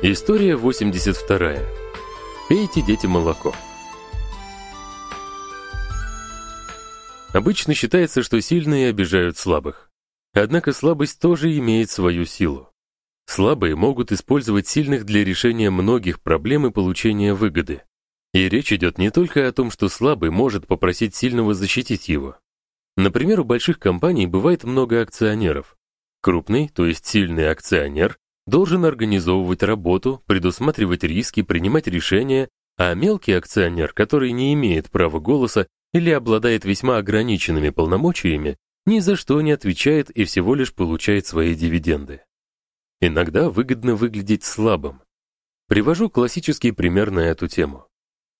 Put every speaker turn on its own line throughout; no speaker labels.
История 82. Пейте, дети, молоко. Обычно считается, что сильные обижают слабых. Однако слабость тоже имеет свою силу. Слабые могут использовать сильных для решения многих проблем и получения выгоды. И речь идет не только о том, что слабый может попросить сильного защитить его. Например, у больших компаний бывает много акционеров. Крупный, то есть сильный акционер, должен организовывать работу, предусматривать риски, принимать решения, а мелкий акционер, который не имеет права голоса или обладает весьма ограниченными полномочиями, ни за что не отвечает и всего лишь получает свои дивиденды. Иногда выгодно выглядеть слабым. Привожу классический пример на эту тему.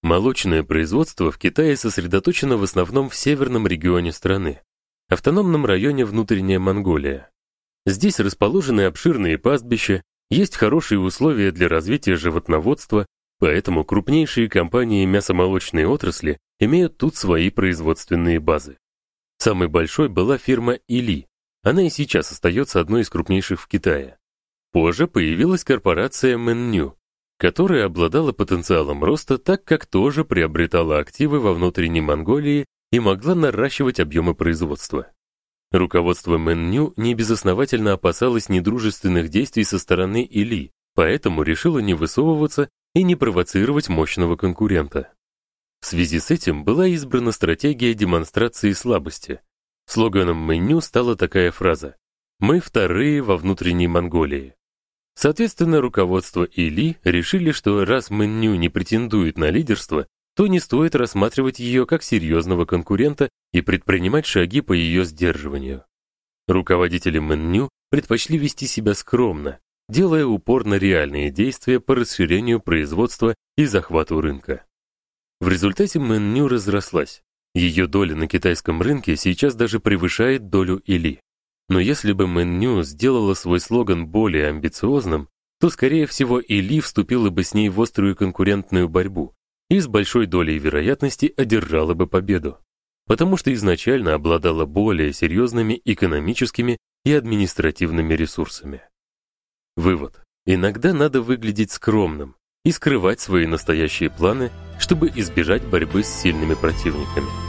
Молочное производство в Китае сосредоточено в основном в северном регионе страны, автономном районе Внутренняя Монголия. Здесь расположены обширные пастбища, есть хорошие условия для развития животноводства, поэтому крупнейшие компании мясомолочной отрасли имеют тут свои производственные базы. Самой большой была фирма Или. Она и сейчас остается одной из крупнейших в Китае. Позже появилась корпорация Мэнню, которая обладала потенциалом роста, так как тоже приобретала активы во внутренней Монголии и могла наращивать объемы производства. Руководство Мэнню небезосновательно опасалось недружественных действий со стороны Или, поэтому решило не высовываться и не провоцировать мощного конкурента. В связи с этим была избрана стратегия демонстрации слабости. Слоганом Мэнню стала такая фраза: "Мы вторые во внутренней Монголии". Соответственно, руководство Или решили, что раз Мэнню не претендует на лидерство, то не стоит рассматривать ее как серьезного конкурента и предпринимать шаги по ее сдерживанию. Руководители Мэнню предпочли вести себя скромно, делая упор на реальные действия по расширению производства и захвату рынка. В результате Мэнню разрослась. Ее доля на китайском рынке сейчас даже превышает долю Или. Но если бы Мэнню сделала свой слоган более амбициозным, то скорее всего Или вступила бы с ней в острую конкурентную борьбу и с большой долей вероятности одержала бы победу, потому что изначально обладала более серьезными экономическими и административными ресурсами. Вывод: иногда надо выглядеть скромным и скрывать свои настоящие планы, чтобы избежать борьбы с сильными противниками.